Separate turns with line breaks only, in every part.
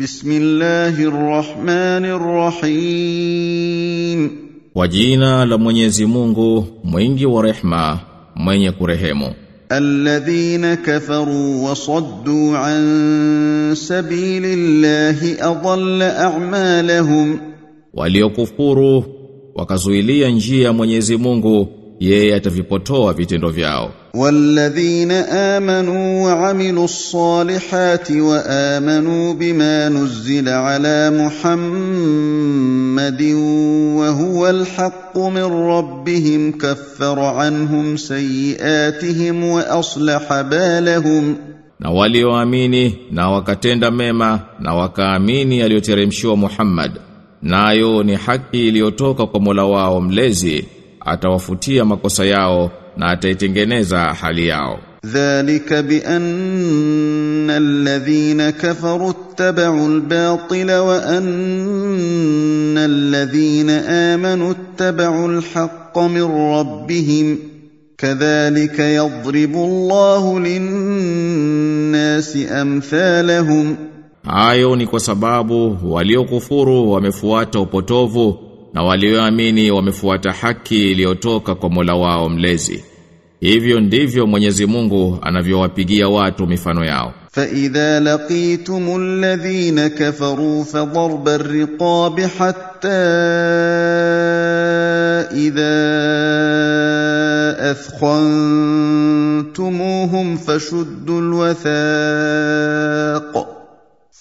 بسم الله الرحمن الرحيم
Kwa jina la Mwenyezi Mungu, mwingi wa rehma, mwenye kurehemu.
الذين كفروا وصدوا عن سبيل الله أضل أعمالهم
Waliokufuru wakazuilia njia ya Mwenyezi Mungu, yeye atavipotoa vitendo vyao.
Walladhina amanu wa amilus salihati wa amanu bima nuzila ala muhammadin wa huwa alhaq min rabbihim kaffara anhum sayiatihim wa aslaha balahum.
Na walioamini na wakatenda mema na wakaamini aliyoteremshiwa Muhammad nayo ni haki iliyotoka kwa Mola wao mlezi atawafutia makosa yao na ataitengeneza hali yao.
Dhalika bi anna alladhina kafaru ittaba'u al-batil wa anna alladhina amanu ittaba'u al-haqqa min rabbihim kadhalika yadhribu Allahu lin-nasi amthalahum.
Hayo ni kwa sababu waliokufuru wamefuata upotovu na walioamini wamefuata haki iliyotoka kwa Mola wao mlezi. Hivyo ndivyo Mwenyezi Mungu anavyowapigia watu mifano yao.
فإذا لقيتم الذين كفروا فضرب الرقاب حتى إذا أثخنتموهم فشدوا الوثاق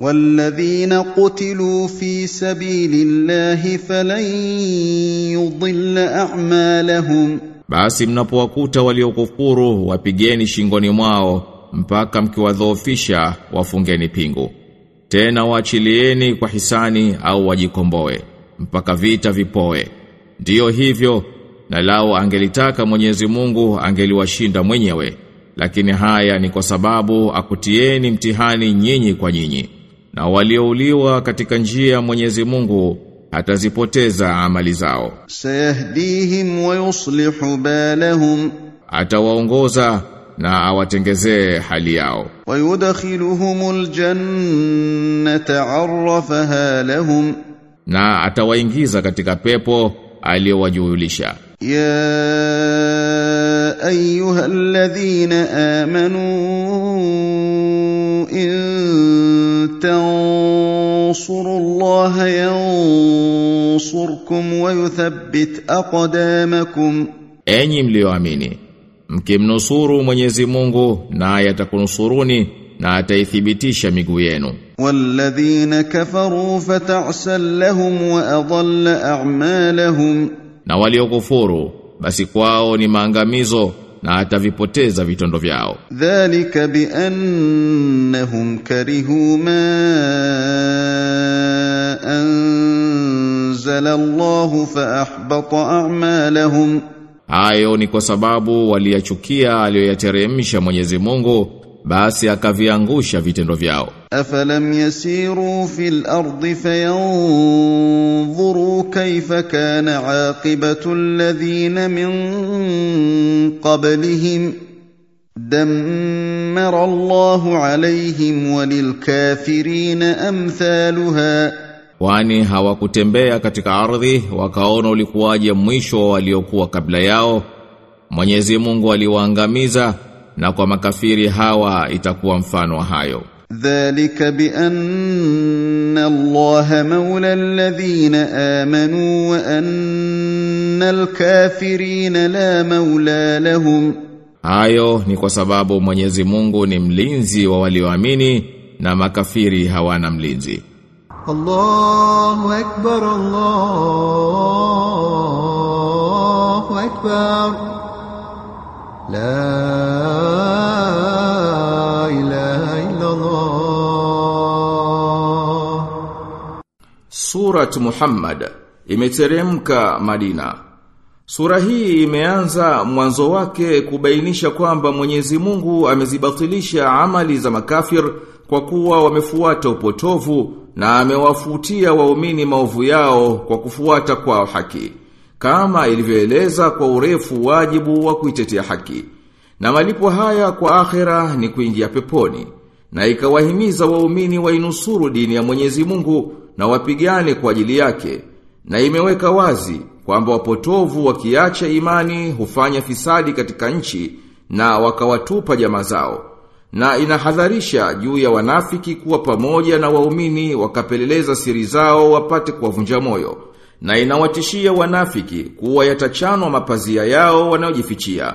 والذين قتلوا في سبيل الله فلن يضل أعمالهم
Basi mnapowakuta waliokufuru wapigeni shingoni mwao mpaka mkiwadhoofisha wafungeni pingu. Tena waachilieni kwa hisani au wajikomboe mpaka vita vipoe. Ndiyo hivyo na lao angelitaka Mwenyezi Mungu angeliwashinda mwenyewe. Lakini haya ni kwa sababu akutieni mtihani nyinyi kwa nyinyi. na waliouliwa katika njia ya Mwenyezi Mungu atazipoteza amali zao.
Sayahdihim wa yuslihu balahum,
atawaongoza na awatengezee hali yao.
Wa yudkhiluhumul jannata arrafaha lahum,
na atawaingiza katika pepo aliyowajulisha.
Ya أيها الذين آمنوا إن تنصروا الله ينصركم ويثبت أقدامكم
Enyi mlioamini, mkimnusuru Mwenyezi Mungu naye atakunusuruni na ataithibitisha miguu yenu.
والذين كفروا فتعسا لهم وأضل أعمالهم
Na waliokufuru basi kwao ni maangamizo na atavipoteza vitendo vyao.
Dhalika bi annahum karihu ma anzala Allah fa ahbata a'malahum,
hayo ni kwa sababu waliyachukia aliyoyateremsha Mwenyezi Mungu, basi akaviangusha vitendo vyao.
أفلم يسيروا في الأرض فينظروا كيف كان عاقبة الذين من قبلهم دمر الله عليهم وللكافرين أمثالها
Kwani hawakutembea katika ardhi wakaona ulikuwaje mwisho wa waliokuwa kabla yao. Mwenyezi Mungu aliwaangamiza na kwa makafiri hawa itakuwa mfano wa hayo.
ذلك بأن الله مولى الذين آمنوا وأن الكافرين لا مولى لهم
Hayo ni kwa sababu Mwenyezi Mungu ni mlinzi wa walioamini na makafiri hawana mlinzi.
الله أكبر الله أكبر لا
Surat Muhammad imeteremka Madina. Sura hii imeanza mwanzo wake kubainisha kwamba Mwenyezi Mungu amezibatilisha amali za makafir kwa kuwa wamefuata upotovu na amewafutia waumini maovu yao kwa kufuata kwa haki. Kama ilivyoeleza kwa urefu wajibu wa kuitetea haki. Na malipo haya kwa akhera ni kuingia peponi. Na ikawahimiza waumini wainusuru dini ya Mwenyezi Mungu na wapigane kwa ajili yake. Na imeweka wazi kwamba wapotovu wakiacha imani hufanya fisadi katika nchi na wakawatupa jamaa zao. Na inahadharisha juu ya wanafiki kuwa pamoja na waumini wakapeleleza siri zao wapate kuwavunja moyo. Na inawatishia wanafiki kuwa yatachanwa mapazia yao wanayojifichia.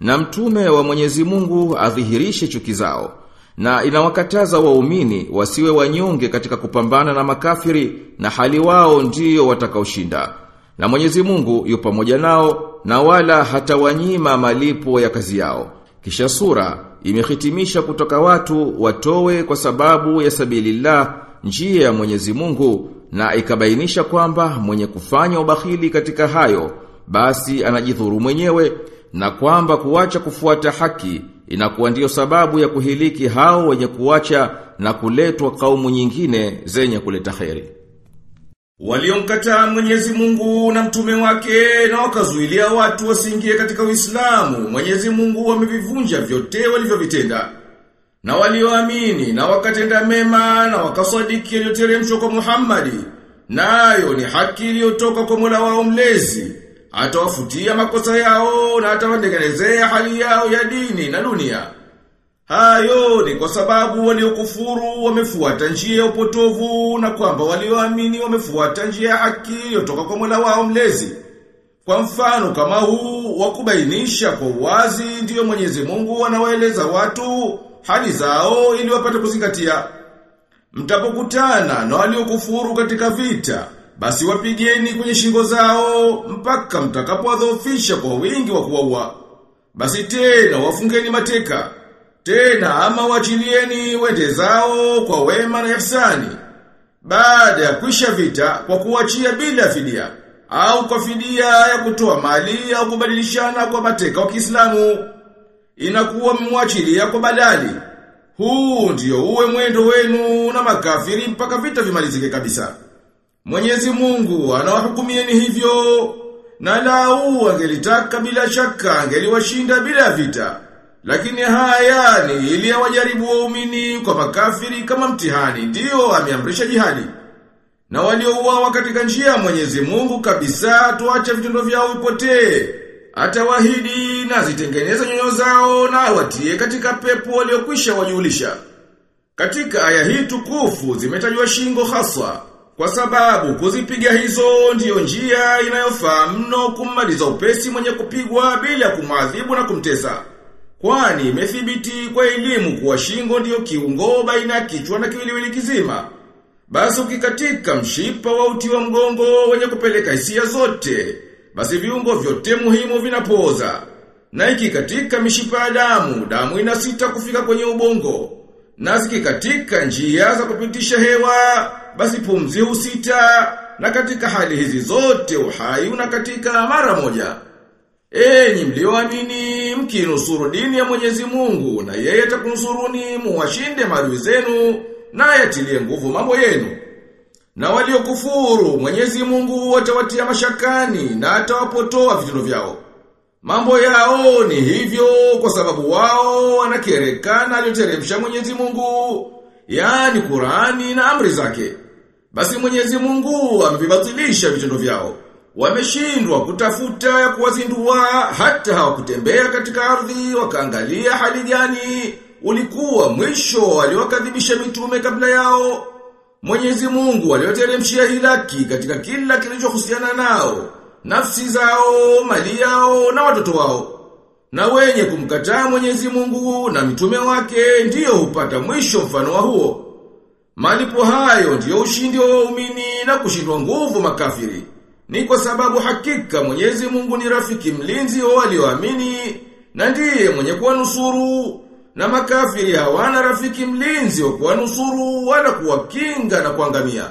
Na mtume wa Mwenyezi Mungu adhihirishe chuki zao. Na inawakataza waumini wasiwe wanyonge katika kupambana na makafiri na hali wao ndiyo watakaoshinda. Na Mwenyezi Mungu yu pamoja nao na wala hatawanyima malipo ya kazi yao. Kisha sura imehitimisha kutoka watu watowe kwa sababu ya sabilillah njia ya Mwenyezi Mungu na ikabainisha kwamba mwenye kufanya ubahili katika hayo basi anajidhuru mwenyewe na kwamba kuacha kufuata haki inakuwa ndiyo sababu ya kuhiliki hao wenye kuacha na kuletwa kaumu nyingine zenye kuleta kheri. Waliomkataa Mwenyezi Mungu na mtume wake na wakazuilia watu wasiingie katika Uislamu, Mwenyezi Mungu wamevivunja vyote walivyovitenda. Na walioamini na wakatenda mema na wakasadiki yaliyoteremshwa kwa Muhammadi, nayo ni haki iliyotoka kwa Mola wao mlezi. Atawafutia makosa yao na atawandengenezea hali yao ya dini na dunia. Hayo ni kwa sababu waliokufuru wamefuata njia ya upotovu na kwamba walioamini wamefuata njia ya haki iliyotoka kwa Mola wao mlezi. Kwa mfano kama huu wa kubainisha kwa uwazi ndiyo Mwenyezi Mungu anawaeleza watu hali zao ili wapate kuzingatia. Mtapokutana na waliokufuru katika vita, basi wapigeni kwenye shingo zao mpaka mtakapowadhoofisha kwa wingi wa kuwaua. Basi tena wafungeni mateka. Tena ama wachilieni wende zao kwa wema na ihsani. Baada ya kwisha vita kwa kuachia bila fidia au kwa fidia ya kutoa mali au kubadilishana kwa mateka wa Kiislamu inakuwa mmwachilia kwa badali. Huu ndio uwe mwendo wenu na makafiri mpaka vita vimalizike kabisa. Mwenyezi Mungu anawahukumieni hivyo na lau angelitaka bila shaka angeliwashinda bila vita. Lakini haya ni ili awajaribu waumini kwa makafiri kama mtihani ndiyo ameamrisha jihadi. Na waliouawa katika njia ya Mwenyezi Mungu kabisa tuache vitendo vyao vipotee. Atawahidi na zitengeneza nyoyo zao na watie katika pepo waliokwisha wajulisha. Katika aya hii tukufu zimetajwa shingo haswa kwa sababu kuzipiga hizo ndiyo njia inayofaa mno kummaliza upesi mwenye kupigwa bila kumwadhibu na kumtesa. Kwani imethibiti kwa elimu kuwa shingo ndiyo kiungo baina ya kichwa na kiwiliwili kizima. Basi ukikatika mshipa wa uti wa mgongo wenye kupeleka hisia zote, basi viungo vyote muhimu vinapoza. Na ikikatika mishipa ya damu, damu inasita kufika kwenye ubongo. Na zikikatika njia za kupitisha hewa, basi pumzi husita, na katika hali hizi zote uhai una katika mara moja. Enyi mlioamini mkinusuru dini ya Mwenyezi Mungu na yeye atakunusuruni muwashinde maadui zenu na yatilie nguvu mambo yenu. Na waliokufuru Mwenyezi Mungu atawatia mashakani na atawapotoa vitendo vyao. Mambo yao ni hivyo kwa sababu wao wanakerekana aliyoteremsha Mwenyezi Mungu, yani Qur'ani na amri zake. Basi Mwenyezi Mungu amevibatilisha vitendo vyao. Wameshindwa kutafuta ya kuwazindua hata hawakutembea katika ardhi wakaangalia hali gani ulikuwa mwisho waliokadhibisha mitume kabla yao. Mwenyezi Mungu alioteremshia hilaki katika kila kilichohusiana nao, nafsi zao, mali yao na watoto wao. Na wenye kumkataa Mwenyezi Mungu na mitume wake ndiyo hupata mwisho mfano wa huo. Malipo hayo ndiyo ushindi wa waumini na kushindwa nguvu makafiri. Ni kwa sababu hakika Mwenyezi Mungu ni rafiki mlinzi wa walioamini na ndiye mwenye kuwanusuru na makafiri hawana rafiki mlinzi wa kuwanusuru wala kuwakinga na kuangamia.